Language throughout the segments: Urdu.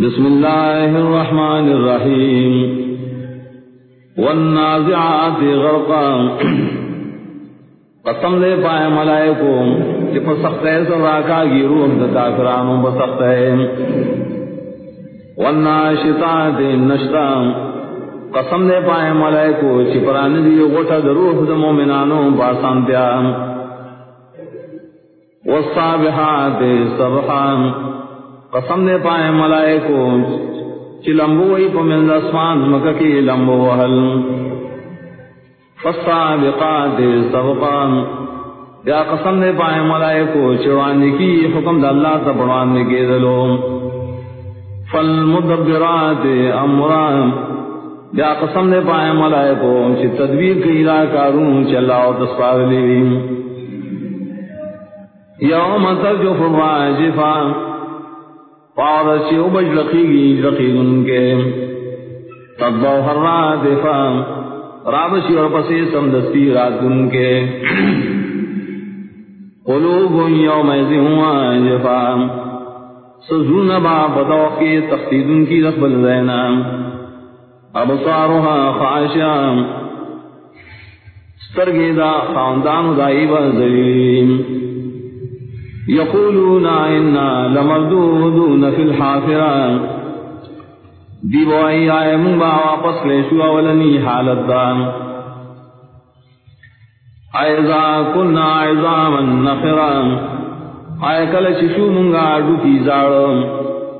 بسم الله الرحمن الرحيم والنازعات غرقا قسم دے پائے ملائکو کہ پر سخت ہے سر راکا گی روح دا کافرانوں پر سخت ہے۔ والناشطات نشتا قسم دے پائے ملائکو چی پرانی دی غٹا دا روح دا مومنانوں باسان پیا والصابحات صبحان قسم دے پائے ملائکو، چی لمبو وی پا من اسمان مکہ کی لمبو وحل. فالصابقات سبقان. یا قسم دے پائے ملائکو چوانی کی حکم دا اللہ تا پڑھوانے کے دلو. فالمدبرات امران. یا قسم دے پائے ملائکو، چی تدبیر کی علاقارون چلا و تسپار لیویم یوم ترجف الراجفان. پاور چی اوبج لقیگی لقیگن کے تدو ہر رادفا رابشی اور پسی سمدستی رات راتن کے قلوب یوم ایزن جفا سزون با بدوقی تختیدن کی رقبل زینا ابصارها خاشعا سترگیدا خاندان دائیبا زلیم یقولون انا لمردودون فی الحافران دیو ای آئے منگا واپس لیشو اولنی حالت دان. ایزا کننا عظاما نخران آئے کل چشو منگا ڈوکی زارم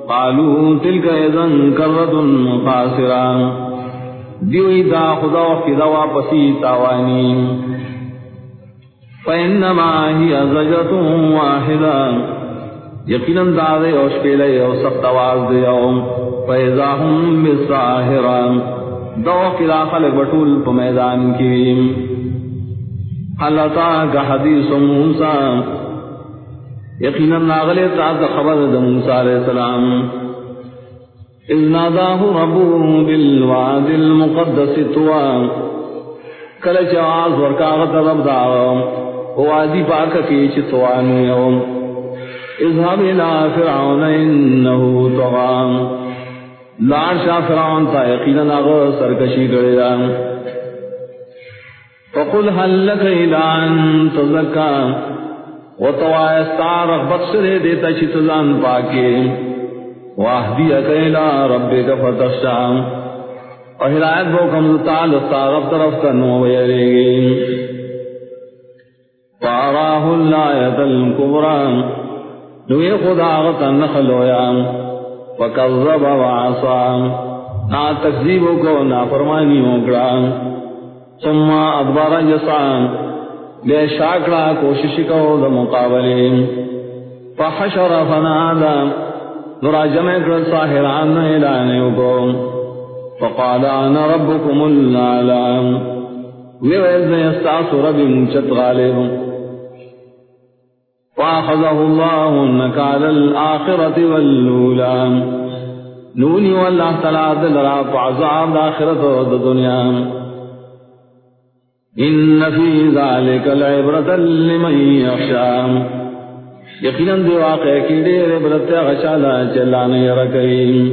قالو تلک ایزن کرتن قاسران دیو ای دا خدا وقت دا واپسی تاوانیم فإنما هي زجرة واحدة. یقینا دادے او شپیلے او سخت آواز دے او فیضا ہم بساہران دو کلا خلق بطول پا میدان کی اللہ تاکا حدیث موسیٰ یقینا ناغلے تاکا خبر دا موسیٰ علیہ السلام. اذ ناداہ ربو بالواد المقدس توا کلچ آواز ورکاغت رب داغم وادی پاک کی چتوانو یوم اذهب الى فرعون انه طغى. لار شاہ فرعون تا یقینا اغا سرکشی کرے فقل هل لك الى ان تزكى؟ وطوى استار رغبت سرے دیتا چتزان پاکے. واہدیک الى ربک فتخشى. اور ہدایت بو کم تعال استارف طرف کنو ویرے گی. فاراه الآية الكبرى. نوی خدا غتا نخلویا وکذب وعصا نا تکذیبو کو، نا فرمانیو کرا ثم ادبار جسا بے شاکڑا کوشش کو دا مقابلے فحشر فنادا. نرا جمع کر ساہران اعلانیو کو. فقال انا ربكم العالم ویویز استاس رب مچت غالب. فاخذه الله النكال الآخرة واللولا نوني والله تعالى دلرا فعذاب الآخرة والدنيا إن في ذلك العبرة لمن يخشى یقیناً دی واقع کی دیر عبرت غشالا چلانے رکیم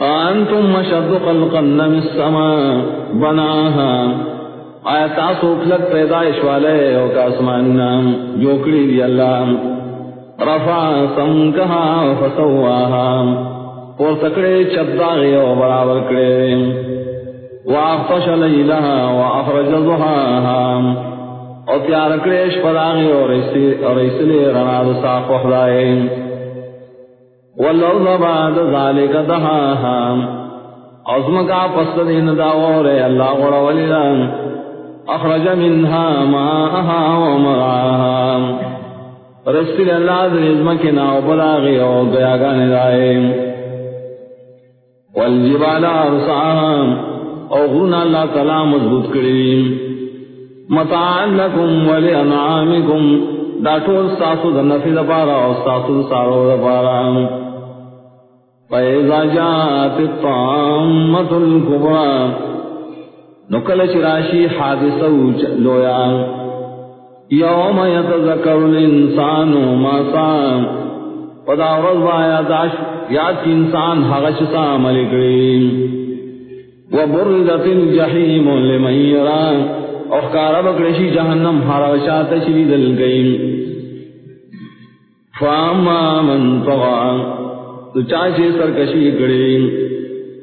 انتم مشد خلقا من السماء بناها. آیا تاسو کلک پیدائش والے او کا اسمان نام جو دی اللہ۔ رفع سمکہا فسواہا۔ اور تکڑے چبداغی او برابر کرے واغتش لیلہا واخرج ضحاہا۔ او تیار کریش پداغی اور اسلے رناد ساق وخدائے واللوظ بعد ذالک دہاہا۔ عظمکا پس دین داورے اللہ غڑا ولیلان اخرج منها ماءها ومرعاها. رسل اللہ ذنزمکنا وبلاغی وقیاغان دائم. والجبال ارسعها اوغرنا اللہ تعالی مضبوط کریم. متعان لکم ولانعامکم. دا ټول ساسو د نفي لپاره او ساسو د سارو لپاره فإذا جاءت الطامة الكبرى. نکل چراشی حادثہ لویا یوم یتذکر الانسان ما سام پدا ورز بایا داش یاد کی انسان حغش سا عمل کری وبرزت الجحیم لمن یران اخکار بکرشی جہنم حرشا تشری دل فاما من طغا تو چاچے سرکشی کری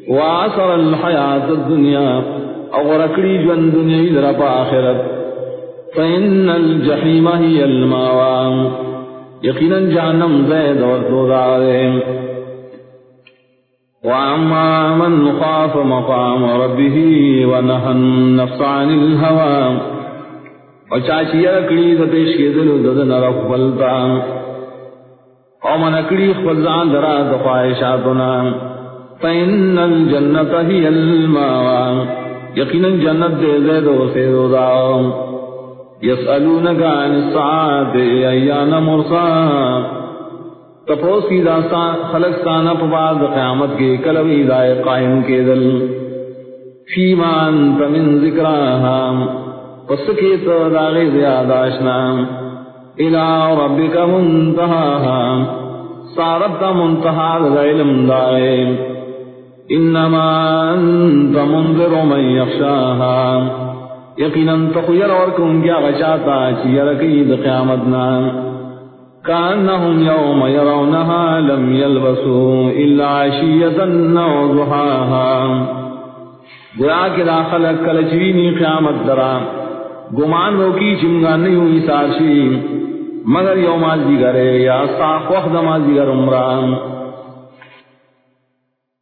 وآثر الحیات الدنیا. اغرکڑی جون دنیا در پا آخرت. فإن الجحیم ہی الماوام یقینا جہنم زید اور دوزارے وأما من خاف مقام ربه ونهى النفس عن الهوى. وچاچی اکڑی دا پیش کے دلو ددن رفلتا ومن اکڑی خفلزان درا دا خواہشاتنا. فإن الجنة هي الماوى يقينا جنت دے دے زید و سیدو داؤ يسألونك عن الساعة أيان مرساها تپوس کی داستا خلق سانا پباد قیامت کے کلوی دائے قائم کے دل. فیما انت من ذکراها پس کے تو داغی زیاداشنا الى ربک منتہاها سارت منتہا علم دائے انما انت منذر من یخشاها یقینا تخیر اور کیا غچاتا چی رکید قیامتنا كأنهم يوم يرونها لم يلبسوا إلا عشية أو ضحاها گویا کہ داخل کلچوینی قیامت درا. گمان رو کی چمگا نہیں ہوئی ساشی مگر یوم آج دیگرے یا ساخ وقت ماز دیگر عمران.